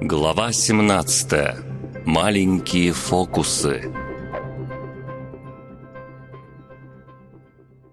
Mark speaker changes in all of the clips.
Speaker 1: Глава 17. Маленькие фокусы.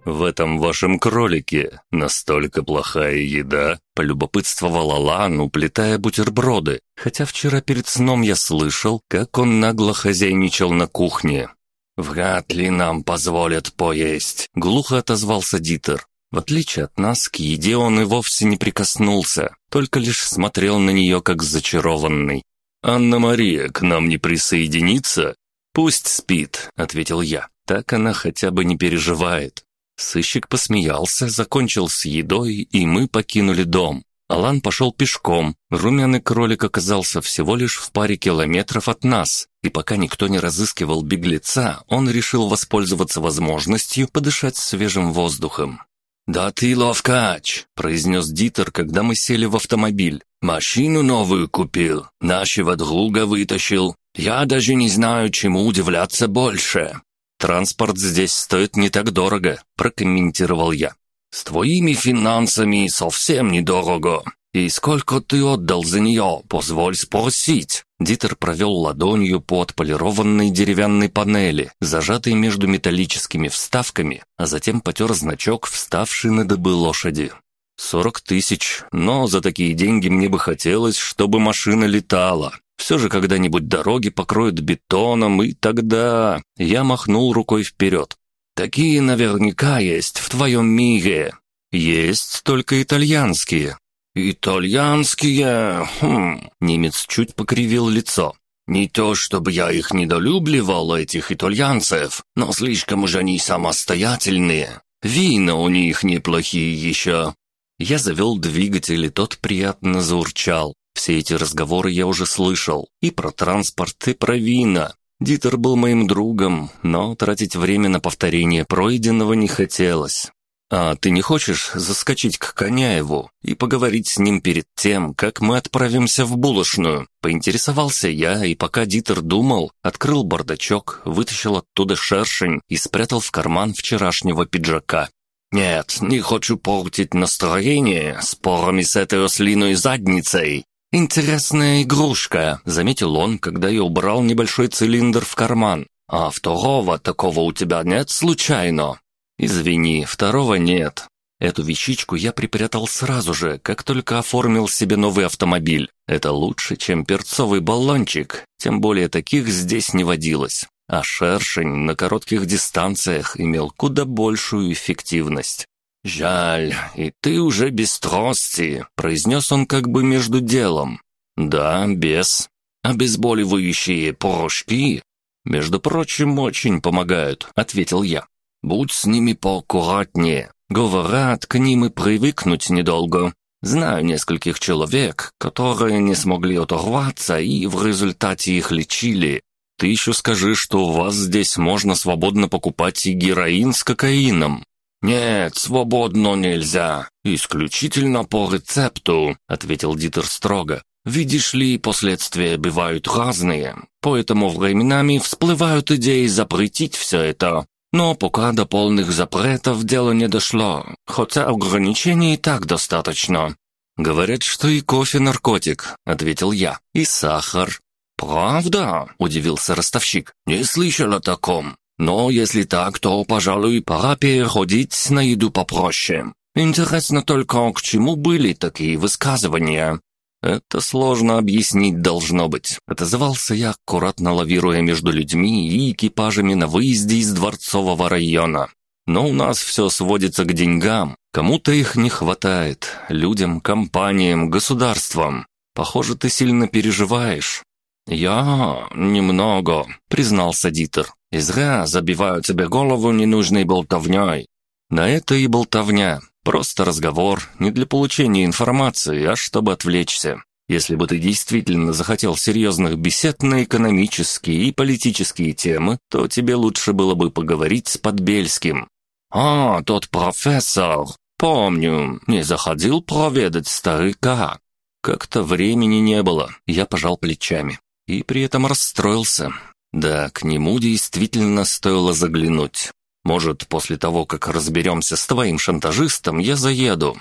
Speaker 1: «В этом вашем кролике настолько плохая еда?» — полюбопытствовала Лан, уплетая бутерброды, хотя вчера перед сном я слышал, как он нагло хозяйничал на кухне. «Вряд ли нам позволят поесть», — глухо отозвался Дитер. В отличие от нас, к еде он и вовсе не прикоснулся, только лишь смотрел на нее как зачарованный. «Анна-Мария к нам не присоединится?» «Пусть спит», — ответил я. «Так она хотя бы не переживает». Сыщик посмеялся, закончил с едой, и мы покинули дом. Алан пошел пешком. Румяный кролик оказался всего лишь в паре километров от нас, и пока никто не разыскивал беглеца, он решил воспользоваться возможностью подышать свежим воздухом. «Да ты ловкач», — произнес Дитер, когда мы сели в автомобиль. «Машину новую купил, нашего друга вытащил. Я даже не знаю, чему удивляться больше. «Транспорт здесь стоит не так дорого», — прокомментировал я. «С твоими финансами совсем недорого. И сколько ты отдал за нее, позволь спросить?» Дитер провел ладонью по отполированной деревянной панели, зажатой между металлическими вставками, а затем потер значок, вставший на дыбы лошади. «Сорок тысяч, но за такие деньги мне бы хотелось, чтобы машина летала. Все же когда-нибудь дороги покроют бетоном, и тогда...» Я махнул рукой вперед. «Такие наверняка есть в твоем мире. Есть только итальянские». «Итальянские...» хм... Немец чуть покривил лицо. «Не то, чтобы я их недолюбливал, этих итальянцев, но слишком уж они самостоятельные. Вина у них неплохие еще». Я завел двигатель, и тот приятно заурчал. Все эти разговоры я уже слышал. И про транспорт, и про вина. Дитер был моим другом, но тратить время на повторение пройденного не хотелось. «А ты не хочешь заскочить к Коняеву и поговорить с ним перед тем, как мы отправимся в булочную?» Поинтересовался я, и пока Дитер думал, открыл бардачок, вытащил оттуда шершень и спрятал в карман вчерашнего пиджака. «Нет, не хочу портить настроение спорами с этой ослиной задницей. «Интересная игрушка», — заметил он, когда я убрал небольшой цилиндр в карман. «А второго такого у тебя нет случайно?» «Извини, второго нет». Эту вещичку я припрятал сразу же, как только оформил себе новый автомобиль. Это лучше, чем перцовый баллончик, тем более таких здесь не водилось. А шершень на коротких дистанциях имел куда большую эффективность. «Жаль, и ты уже без трости», — произнес он как бы между делом. «Да, без. Обезболивающие порошки, между прочим, очень помогают», — ответил я. «Будь с ними поаккуратнее. Говорят, к ним и привыкнуть недолго. Знаю нескольких человек, которые не смогли оторваться и в результате их лечили. Ты еще скажи, что у вас здесь можно свободно покупать и героин с кокаином. «Нет, свободно нельзя. Исключительно по рецепту», — ответил Дитер строго. «Видишь ли, последствия бывают разные, поэтому временами всплывают идеи запретить все это. Но пока до полных запретов дело не дошло, хотя ограничений и так достаточно». «Говорят, что и кофе наркотик», — ответил я, — «и сахар». «Правда?» — удивился ростовщик. «Не слышал о таком. Но если так, то, пожалуй, пора переходить на еду попроще. Интересно только, к чему были такие высказывания. «Это сложно объяснить должно быть», — отозвался я, аккуратно лавируя между людьми и экипажами на выезде из Дворцового района. «Но у нас все сводится к деньгам. Кому-то их не хватает. Людям, компаниям, государствам. Похоже, ты сильно переживаешь». «Я... немного», — признался Дитер. И зря забивают себе голову ненужной болтовней. На это и болтовня. Просто разговор, не для получения информации, а чтобы отвлечься. Если бы ты действительно захотел серьезных бесед на экономические и политические темы, то тебе лучше было бы поговорить с Подбельским. «А, тот профессор! Помню, не заходил проведать старика». Как-то времени не было, я пожал плечами. И при этом расстроился. Да, к нему действительно стоило заглянуть. Может, после того, как разберемся с твоим шантажистом, я заеду.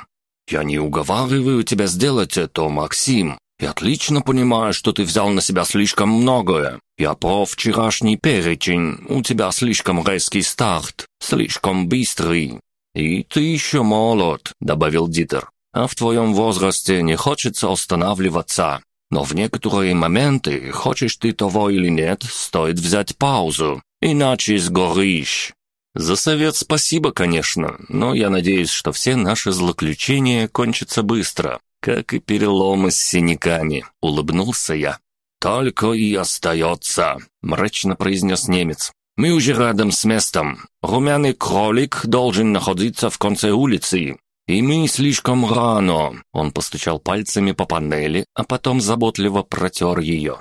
Speaker 1: «Я не уговариваю тебя сделать это, Максим. Я отлично понимаю, что ты взял на себя слишком многое. Я про вчерашний перечень. У тебя слишком резкий старт, слишком быстрый. И ты еще молод», — добавил Дитер. «А в твоем возрасте не хочется останавливаться. Но в некоторые моменты, хочешь ты того или нет, стоит взять паузу, иначе сгоришь». «За совет спасибо, конечно, но я надеюсь, что все наши злоключения кончатся быстро. «Как и переломы с синяками», — улыбнулся я. «Только и остается», — мрачно произнес немец. «Мы уже рядом с местом. Румяный кролик должен находиться в конце улицы. И мы слишком рано». Он постучал пальцами по панели, а потом заботливо протер ее.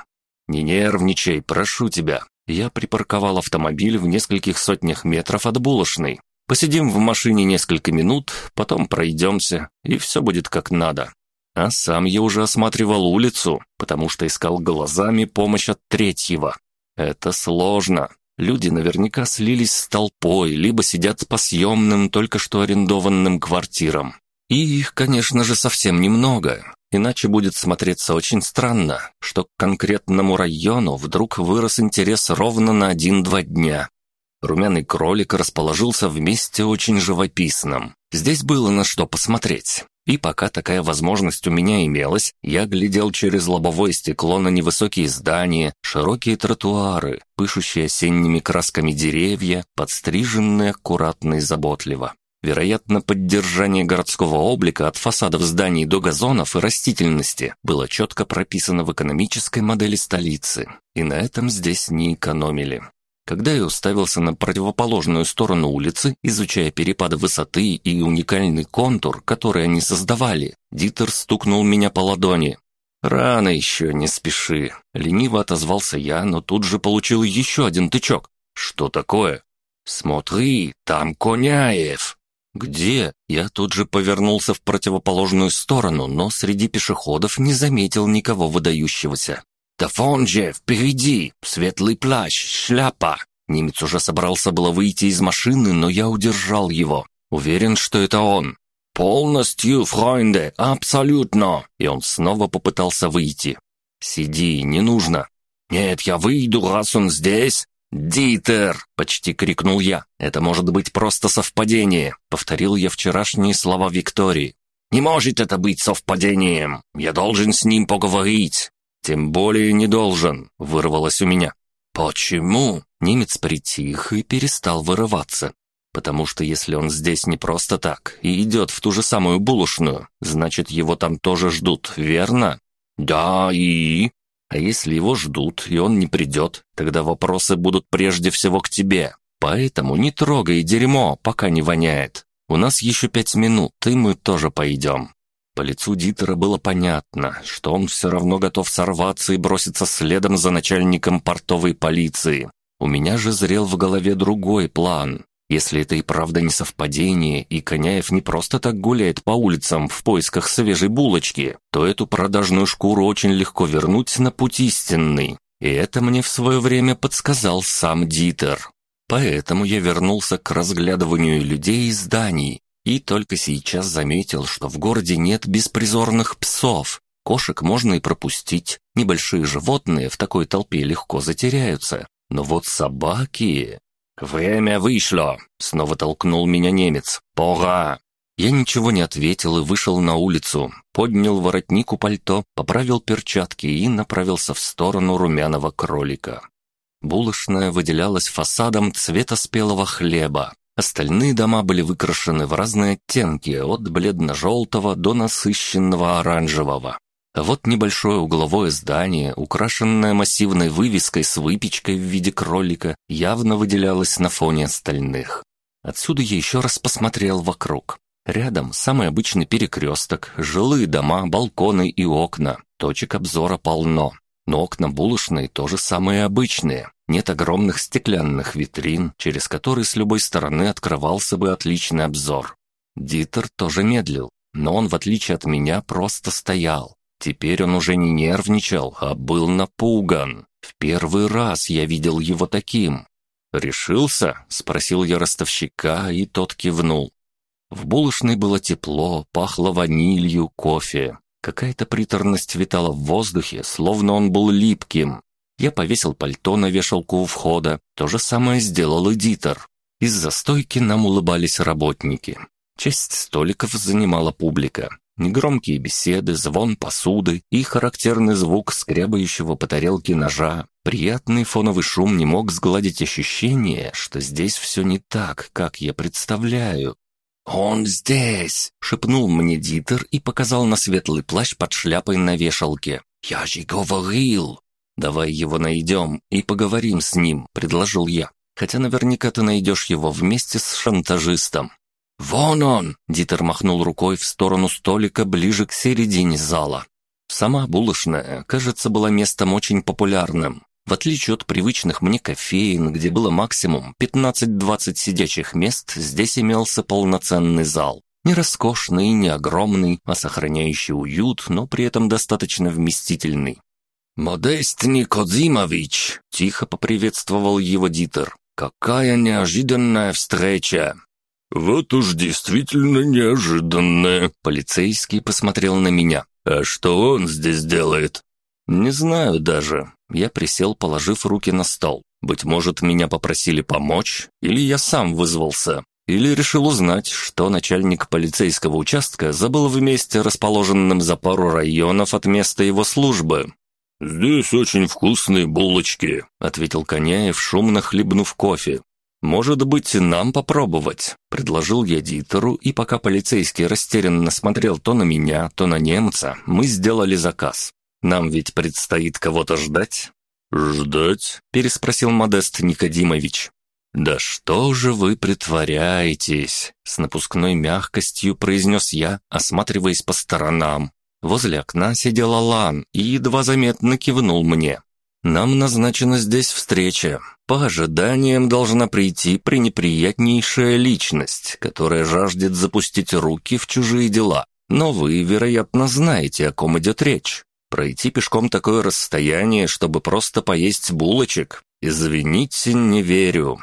Speaker 1: «Не нервничай, прошу тебя». Я припарковал автомобиль в нескольких сотнях метров от булочной. Посидим в машине несколько минут, потом пройдемся, и все будет как надо. А сам я уже осматривал улицу, потому что искал глазами помощь от третьего. Это сложно. Люди наверняка слились с толпой, либо сидят по съемным, только что арендованным квартирам. И их, конечно же, совсем немного. Иначе будет смотреться очень странно, что к конкретному району вдруг вырос интерес ровно на один-два дня. Румяный кролик расположился в месте очень живописном. Здесь было на что посмотреть. И пока такая возможность у меня имелась, я глядел через лобовое стекло на невысокие здания, широкие тротуары, пышущие осенними красками деревья, подстриженные аккуратно и заботливо. Вероятно, поддержание городского облика от фасадов зданий до газонов и растительности было четко прописано в экономической модели столицы, и на этом здесь не экономили. Когда я уставился на противоположную сторону улицы, изучая перепады высоты и уникальный контур, который они создавали, Дитер стукнул меня по ладони. «Рано еще, не спеши», — лениво отозвался я, но тут же получил еще один тычок. «Что такое?» «Смотри, там Коняев!» «Где?» Я тут же повернулся в противоположную сторону, но среди пешеходов не заметил никого выдающегося. «Да вон же, впереди! Светлый плащ, шляпа!» Немец уже собрался было выйти из машины, но я удержал его. Уверен, что это он. «Полностью, фройнде, абсолютно!» И он снова попытался выйти. «Сиди, не нужно». «Нет, я выйду, раз он здесь». «Дитер!» — почти крикнул я. «Это может быть просто совпадение», — повторил я вчерашние слова Виктории. «Не может это быть совпадением. Я должен с ним поговорить. «Тем более не должен», — вырвалось у меня. «Почему?» Немец притих и перестал вырываться. «Потому что если он здесь не просто так и идет в ту же самую булочную, значит, его там тоже ждут, верно?» «Да, и...» «А если его ждут, и он не придет, тогда вопросы будут прежде всего к тебе. Поэтому не трогай дерьмо, пока не воняет. У нас еще пять минут, и мы тоже пойдем». По лицу Дитера было понятно, что он все равно готов сорваться и броситься следом за начальником портовой полиции. У меня же зрел в голове другой план. Если это и правда не совпадение, и Коняев не просто так гуляет по улицам в поисках свежей булочки, то эту продажную шкуру очень легко вернуть на путь истинный. И это мне в свое время подсказал сам Дитер. Поэтому я вернулся к разглядыванию людей и зданий, и только сейчас заметил, что в городе нет беспризорных псов. Кошек можно и пропустить, небольшие животные в такой толпе легко затеряются. Но вот собаки... «Время вышло!» — снова толкнул меня немец. «Пора!» Я ничего не ответил и вышел на улицу, поднял воротник у пальто, поправил перчатки и направился в сторону румяного кролика. Булочная выделялась фасадом цвета спелого хлеба, Остальные дома были выкрашены в разные оттенки, от бледно-желтого до насыщенного оранжевого. Вот небольшое угловое здание, украшенное массивной вывеской с выпечкой в виде кролика, явно выделялось на фоне остальных. Отсюда я еще раз посмотрел вокруг. Рядом самый обычный перекресток, жилые дома, балконы и окна. Точек обзора полно. Но окна булочные тоже самые обычные. Нет огромных стеклянных витрин, через которые с любой стороны открывался бы отличный обзор. Дитер тоже медлил, но он, в отличие от меня, просто стоял. Теперь он уже не нервничал, а был напуган. В первый раз я видел его таким. «Решился?» — спросил я ростовщика, и тот кивнул. В булочной было тепло, пахло ванилью, кофе. Какая-то приторность витала в воздухе, словно он был липким. Я повесил пальто на вешалку у входа. То же самое сделал эдитор. Из-за стойки нам улыбались работники. Часть столиков занимала публика. Негромкие беседы, звон посуды и характерный звук скребающего по тарелке ножа. Приятный фоновый шум не мог сгладить ощущение, что здесь все не так, как я представляю. «Он здесь!» — шепнул мне Дитер и показал на светлый плащ под шляпой на вешалке. «Я же говорил!» «Давай его найдем и поговорим с ним», — предложил я. «Хотя наверняка ты найдешь его вместе с шантажистом». «Вон он!» — Дитер махнул рукой в сторону столика ближе к середине зала. Сама булочная, кажется, была местом очень популярным. В отличие от привычных мне кофеин, где было максимум 15-20 сидячих мест, здесь имелся полноценный зал. Не роскошный не огромный, а сохраняющий уют, но при этом достаточно вместительный. «Модест Никодимович!» — тихо поприветствовал его Дитер. «Какая неожиданная встреча!»
Speaker 2: «Вот уж действительно неожиданная!»
Speaker 1: Полицейский посмотрел на меня.
Speaker 2: «А что он здесь делает?»
Speaker 1: «Не знаю даже. Я присел, положив руки на стол. Быть может, меня попросили помочь, или я сам вызвался, или решил узнать, что начальник полицейского участка забыл в месте, расположенном за пару районов от места его службы.
Speaker 2: «Здесь очень вкусные булочки», —
Speaker 1: ответил Коняев, шумно хлебнув кофе. «Может быть, нам попробовать?» — предложил я Дитеру, и пока полицейский растерянно смотрел то на меня, то на немца, мы сделали заказ. Нам ведь предстоит кого-то ждать».
Speaker 2: «Ждать?»
Speaker 1: — переспросил Модест Никодимович. «Да что же вы притворяетесь?» — с напускной мягкостью произнес я, осматриваясь по сторонам. Возле окна сидел Алан и едва заметно кивнул мне. «Нам назначена здесь встреча. По ожиданиям должна прийти пренеприятнейшая личность, которая жаждет запустить руки в чужие дела. Но вы, вероятно, знаете, о ком идет речь. Пройти пешком такое расстояние, чтобы просто поесть булочек? Извините, не верю».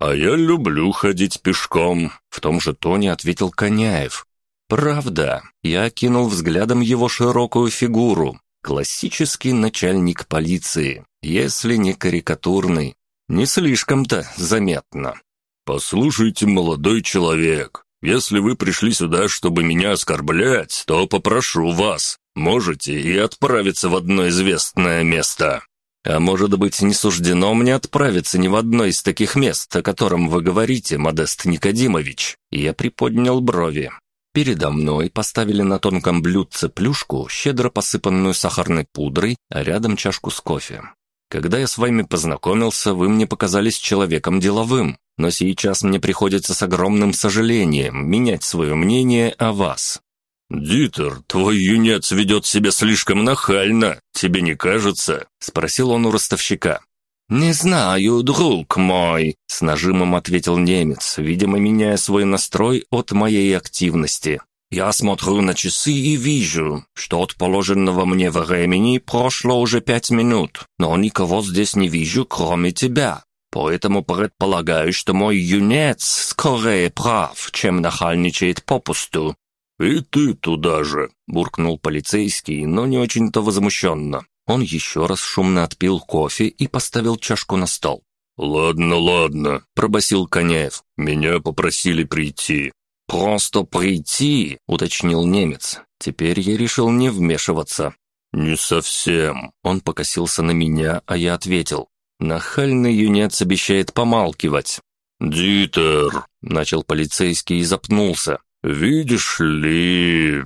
Speaker 2: «А я люблю ходить пешком», — в том же тоне ответил Коняев.
Speaker 1: «Правда». Я окинул взглядом его широкую фигуру. Классический начальник полиции, если не карикатурный. Не слишком-то заметно.
Speaker 2: «Послушайте, молодой человек, если вы пришли сюда, чтобы меня оскорблять, то попрошу вас, Можете и отправиться в одно известное место.
Speaker 1: А может быть, не суждено мне отправиться ни в одно из таких мест, о котором вы говорите, Модест Никодимович. Я приподнял брови. Передо мной поставили на тонком блюдце плюшку, щедро посыпанную сахарной пудрой, а рядом чашку с кофе. Когда я с вами познакомился, вы мне показались человеком деловым, но сейчас мне приходится с огромным сожалением менять свое мнение о вас.
Speaker 2: «Дитер, твой юнец ведет себя слишком нахально, тебе не кажется?»
Speaker 1: — спросил он у ростовщика. «Не знаю, друг мой», — с нажимом ответил немец, видимо, меняя свой настрой от моей активности. «Я смотрю на часы и вижу, что от положенного мне времени прошло уже пять минут, но никого здесь не вижу, кроме тебя. Поэтому предполагаю, что мой юнец скорее прав, чем нахальничает попусту.
Speaker 2: «И ты туда же!»
Speaker 1: — буркнул полицейский, но не очень-то возмущенно. Он еще раз шумно отпил кофе и поставил чашку на стол.
Speaker 2: «Ладно, ладно», — пробасил Коняев. «Меня попросили прийти».
Speaker 1: «Просто прийти», — уточнил немец. Теперь я решил не вмешиваться.
Speaker 2: «Не совсем».
Speaker 1: Он покосился на меня, а я ответил. Нахальный юнец обещает помалкивать.
Speaker 2: «Дитер», — начал полицейский и запнулся. «Видишь ли...»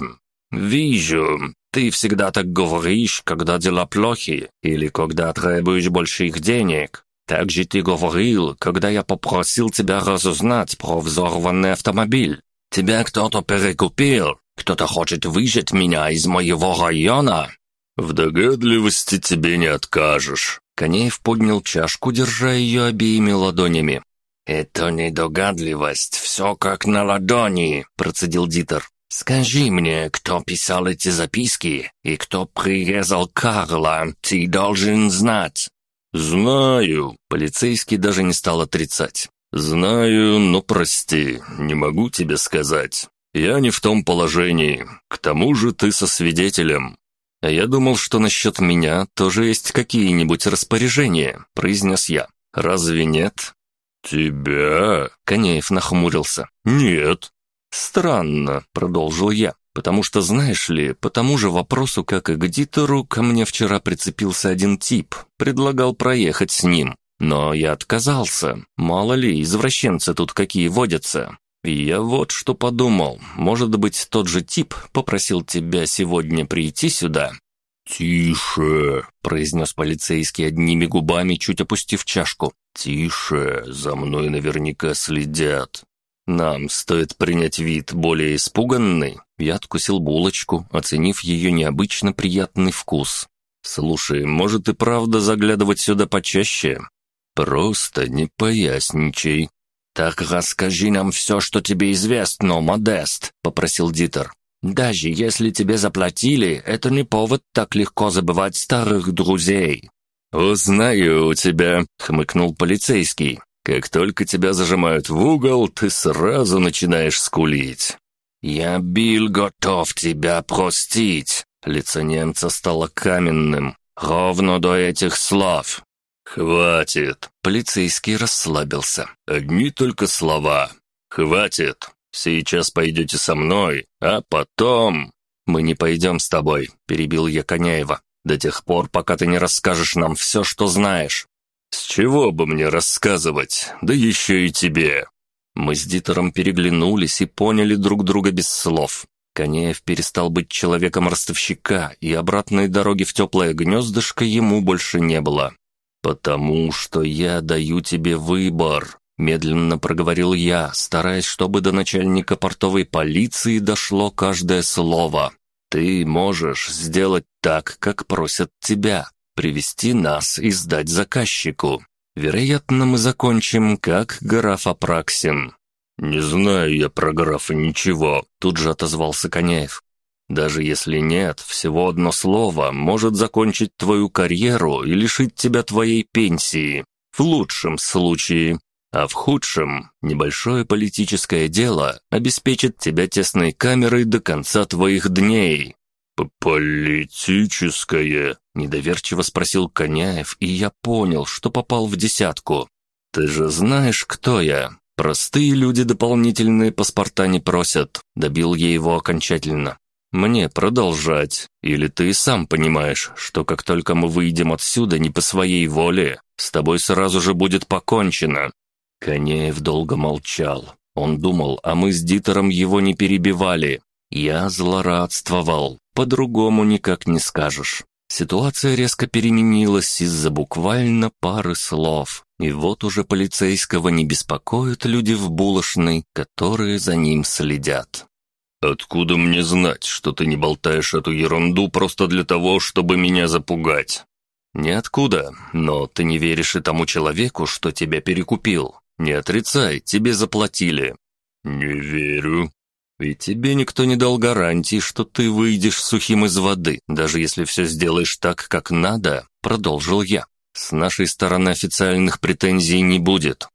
Speaker 1: «Вижу. Ты всегда так говоришь, когда дела плохи, или когда требуешь больших денег. Так же ты говорил, когда я попросил тебя разузнать про взорванный автомобиль. Тебя кто-то перекупил, кто-то хочет выжать меня из моего района».
Speaker 2: «В догадливости тебе не откажешь».
Speaker 1: Конеев поднял чашку, держа ее обеими ладонями.
Speaker 3: «Это недогадливость, все как на ладони», — процедил Дитер. «Скажи мне, кто писал эти записки и кто прирезал Карла, ты должен знать».
Speaker 1: «Знаю», — полицейский даже не стал отрицать.
Speaker 2: «Знаю, но прости, не могу тебе сказать. Я не в том положении. К тому же ты со свидетелем».
Speaker 1: «А я думал, что насчет меня тоже есть какие-нибудь распоряжения», — произнес я. «Разве нет?»
Speaker 2: «Тебя?»
Speaker 1: — Конеев нахмурился.
Speaker 2: «Нет».
Speaker 1: «Странно», — продолжил я. «Потому что, знаешь ли, по тому же вопросу, как и к Дитеру, ко мне вчера прицепился один тип, предлагал проехать с ним. Но я отказался. Мало ли, извращенцы тут какие водятся. И я вот что подумал. Может быть, тот же тип попросил тебя сегодня прийти сюда?»
Speaker 2: «Тише!»
Speaker 1: — произнес полицейский одними губами, чуть опустив чашку.
Speaker 2: «Тише! За мной наверняка следят!»
Speaker 1: «Нам стоит принять вид более испуганный». Я откусил булочку, оценив ее необычно приятный вкус. «Слушай, может и правда заглядывать сюда почаще?»
Speaker 2: «Просто не поясничай».
Speaker 3: «Так расскажи нам все, что тебе известно, Модест», — попросил Дитер. «Даже если тебе заплатили, это не повод так легко забывать старых друзей».
Speaker 2: «Узнаю у тебя», — хмыкнул полицейский. «Как только тебя зажимают в угол, ты сразу начинаешь скулить».
Speaker 3: «Я, Билл, готов тебя простить». Лицо немца стало каменным. Ровно до этих слов.
Speaker 2: «Хватит!»
Speaker 1: Полицейский расслабился.
Speaker 2: «Одни только слова. Хватит! Сейчас пойдете со мной, а потом...»
Speaker 1: «Мы не пойдем с тобой», — перебил я Коняева. «До тех пор, пока ты не расскажешь нам все, что знаешь».
Speaker 2: «С чего бы мне рассказывать? Да еще и тебе!»
Speaker 1: Мы с Дитером переглянулись и поняли друг друга без слов. Коняев перестал быть человеком ростовщика, и обратной дороги в теплое гнездышко ему больше не было. «Потому что я даю тебе выбор», — медленно проговорил я, стараясь, чтобы до начальника портовой полиции дошло каждое слово. «Ты можешь сделать так, как просят тебя, привести нас и сдать заказчику. Вероятно, мы закончим, как граф Апраксин».
Speaker 2: «Не знаю я про графа ничего», — тут же отозвался Коняев.
Speaker 1: Даже если нет, всего одно слово может закончить твою карьеру и лишить тебя твоей пенсии. В лучшем случае. А в худшем небольшое политическое дело обеспечит тебя тесной камерой до конца твоих дней.
Speaker 2: «Политическое?»
Speaker 1: – недоверчиво спросил Коняев, и я понял, что попал в десятку. «Ты же знаешь, кто я. Простые люди дополнительные паспорта не просят», – добил я его окончательно. «Мне продолжать? Или ты сам понимаешь, что как только мы выйдем отсюда не по своей воле, с тобой сразу же будет покончено?» Конеев долго молчал. Он думал, а мы с Дитером его не перебивали. Я злорадствовал, по-другому никак не скажешь. Ситуация резко переменилась из-за буквально пары слов. И вот уже полицейского не беспокоят люди в булочной, которые за ним следят.
Speaker 2: «Откуда мне знать, что ты не болтаешь эту ерунду просто для того, чтобы меня запугать?»
Speaker 1: «Ниоткуда, но ты не веришь и тому человеку, что тебя перекупил. Не отрицай, тебе заплатили».
Speaker 2: «Не верю».
Speaker 1: «Ведь тебе никто не дал гарантии, что ты выйдешь сухим из воды, даже если все сделаешь так, как надо», — продолжил я. «С нашей стороны официальных претензий не будет.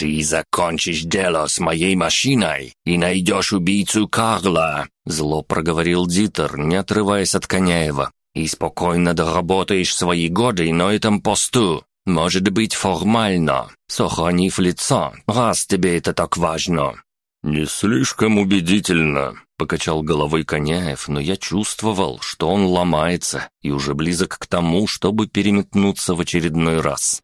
Speaker 3: «Ты закончишь дело с моей машиной и найдешь убийцу Карла», зло проговорил Дитер, не отрываясь от Коняева. «И спокойно доработаешь свои годы на этом посту. Может быть, формально, сохранив лицо, раз тебе это так важно».
Speaker 2: «Не слишком убедительно», —
Speaker 1: покачал головой Коняев, но я чувствовал, что он ломается и уже близок к тому, чтобы переметнуться в очередной раз.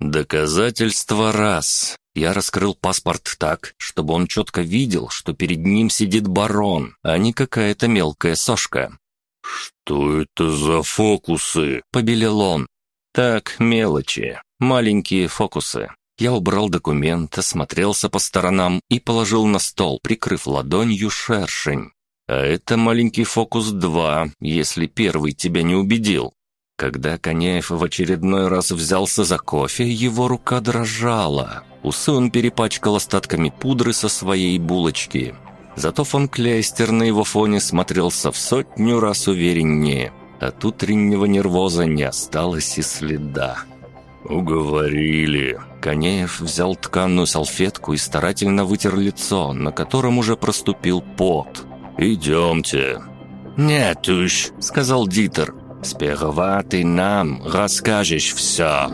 Speaker 1: Доказательство раз. Я раскрыл паспорт так, чтобы он четко видел, что перед ним сидит барон, а не какая-то мелкая сошка.
Speaker 2: «Что это за фокусы?»
Speaker 1: — побелел он. «Так, мелочи, маленькие фокусы». Я убрал документ, осмотрелся по сторонам и положил на стол, прикрыв ладонью шершень. А это маленький фокус 2, если первый тебя не убедил. Когда Коняев в очередной раз взялся за кофе, его рука дрожала. Усы он перепачкал остатками пудры со своей булочки. Зато фон Кляйстер на его фоне смотрелся в сотню раз увереннее. От утреннего нервоза не осталось и следа.
Speaker 2: «Уговорили»,
Speaker 3: Конеев взял тканную салфетку и старательно вытер лицо, на котором уже проступил пот.
Speaker 2: «Идемте».
Speaker 3: «Нет уж», — сказал Дитер. «Сперва ты нам расскажешь все».